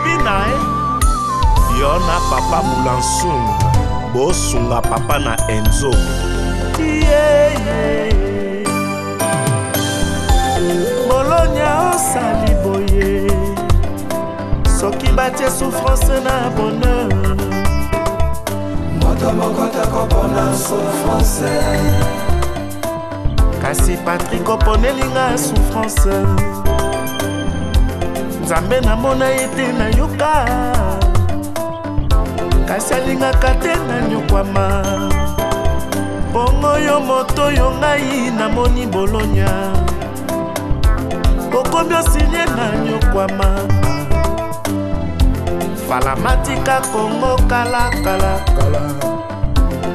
mpe na ye yo na papa bulansun bosunga papa na enzo tiyeye bolonya osali boye soki batie souffrance na bonheur moto moko takopona souffrance kasi patrik oponelinga souffrance nzambe namona ete nayoka kasi alingaka te nanyokwama mpongo yo moto oyo ngai namoni bolonya okomi osinye nanyokwama falamatika kongo kalakalakala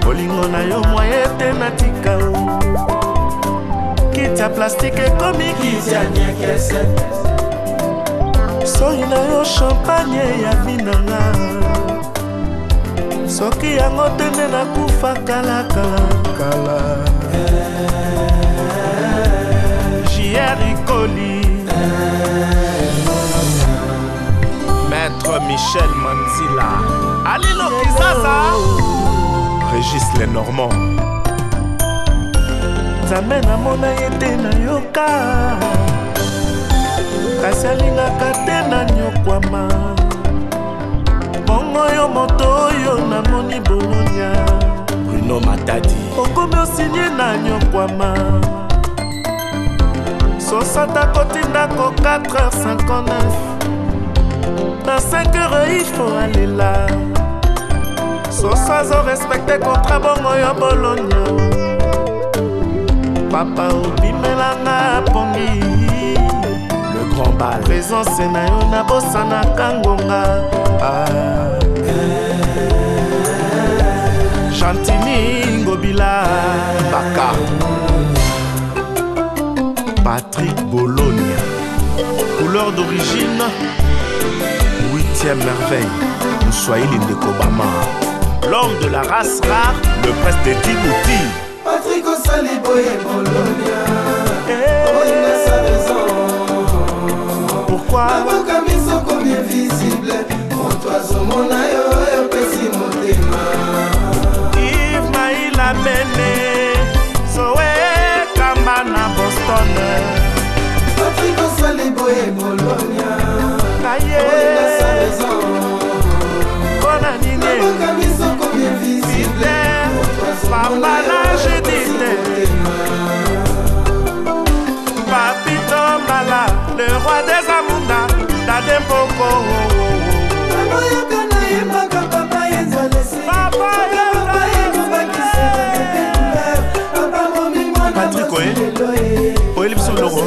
bolingo na yo mwa ete natika o kiti ya plastike ekomi kiti ya nyekese soi na yo champagne ya vinanga soki yango te nde nakufa kalakalakala jierikoli maître michel manzila alilokisasa régis le normand nzambe namona ye te nayoka kasi alingaka te na nyokwama bongo yo moto oyo namoni bolonia bruno matadi okomi osinye na nyokwama sosata kotindako 4h59 na 5h ifo alela soso azorespecte kontra bongo yo bolonia papa obimelanga pongi global présence na yo nabosanaka ngonga ah. chantini ngobila baka patrick bologne couleur d'origine 8e merveille moswahili ndeko bama l'homme de la race rare le prince de tibouti patrick osali boye bolonia hey. Eh. pokwa bakoka miso komi invisible moto azomona yo yopesi motema ive maila bene zoe kamba na boston patrikosali boyeboye koko baba yoka nayembaka papa yenzalesi papa yoka yembakisaaetembe papa momimwa na mosilelo ye oyeli biso biloko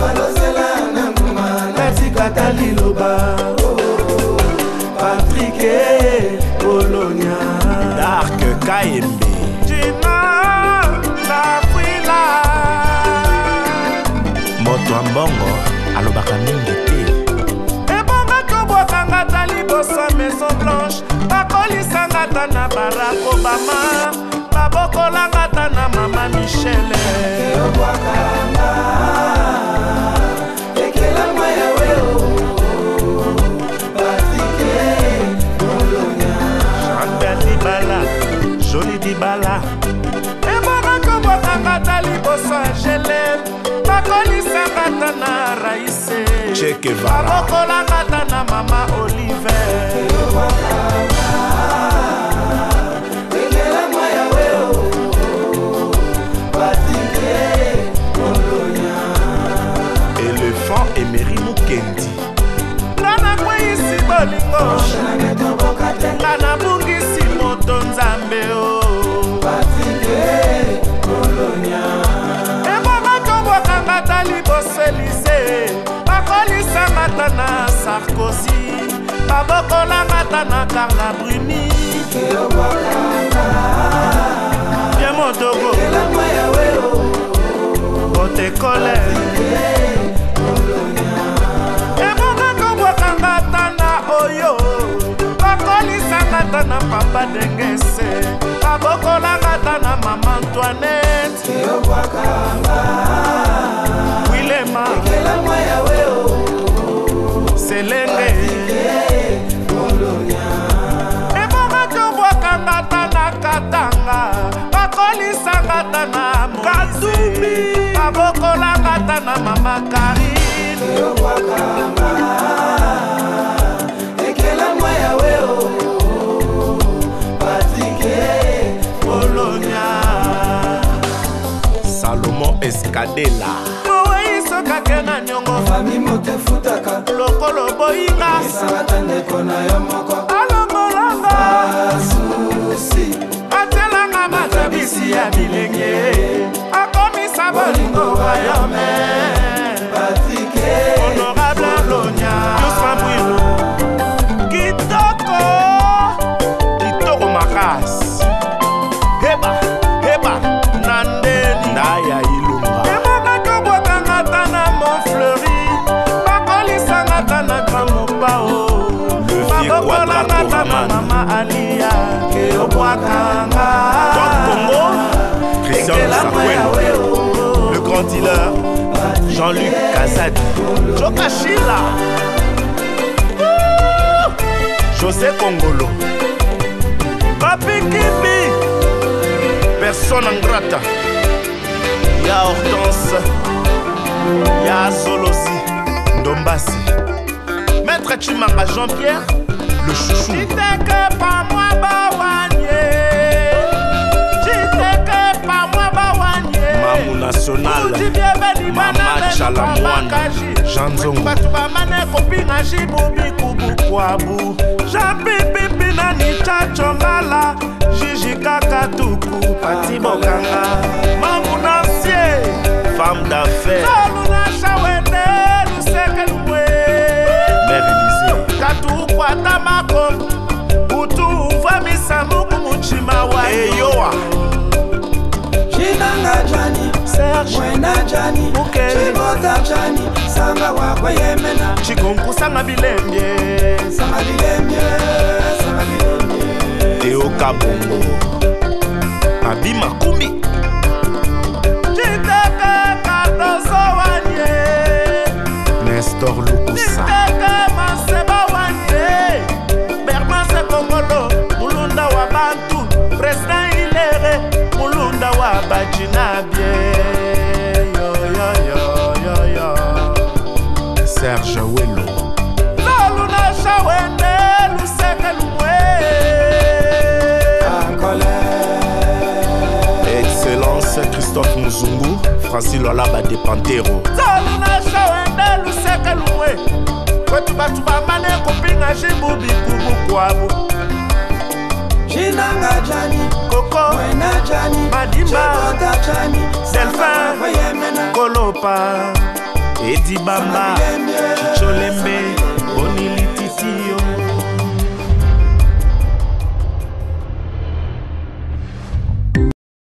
balozela na nguma natikata liloba patrike eh, polonia dark kaembe jina elobaka mingi te ebonga kobwakanga ta liboso maison blanche bakolisanga ta na barack obama kevara babokolaka ta na mama oliver sarkozy babokolanga ta na karla bruni ye motogo otekole ebonga kobwakanga ta na oyo bakolisanga ta na papa dengese babokolanga ta na mama antoinette na mama karine ekelamwa yawe patike polonia salomo eskadela moweisokake na nyongo fami motefutaka lokolo boyinga esangata ndeko na yo moko alongolanga susi atelanga matabisi ya bilenge bolingo bayame batike honorable lonya josma bwino kitoko kitoko makasi heba heba na ndeni ndaya ilunga emonaka bwakanga ta na monfleuri bakolisanga ta na gramopao bakokolanga ta na mama ania ke obwaka Jean Diller, Jean-Luc Cazade, Joka Shila, José Congolo, Papi Kimi, personne ingrate. Ya Hortense, Ya Zolosi, Ndombasi, Maître Chimanga Jean-Pierre, le chouchou. national mama chalamwana janzongobato bamana ekobinga jibubikubukwabu japipipi na nicacho ngala jiji kaka tuku pati bokanga mamunasie femme d'affaire marshewena mukeliboza jani sanga wakwe yemena chikonku sanga bilembye sanga bilembye sanga bilembye teoka bongo abi makumbi chitaka katosowanye nestor lukusa maseba wanye bermanse kongolo mulunda wa bantu president ilere mulunda wa bajinabie zungu franci lola badepantero zalunashawenda luseke lumwe kwetu batu bamane kopinga jibu bikumukwabo jinanga jani koko mwena jani madimba jani delfin kolopa edibamba